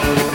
Canada.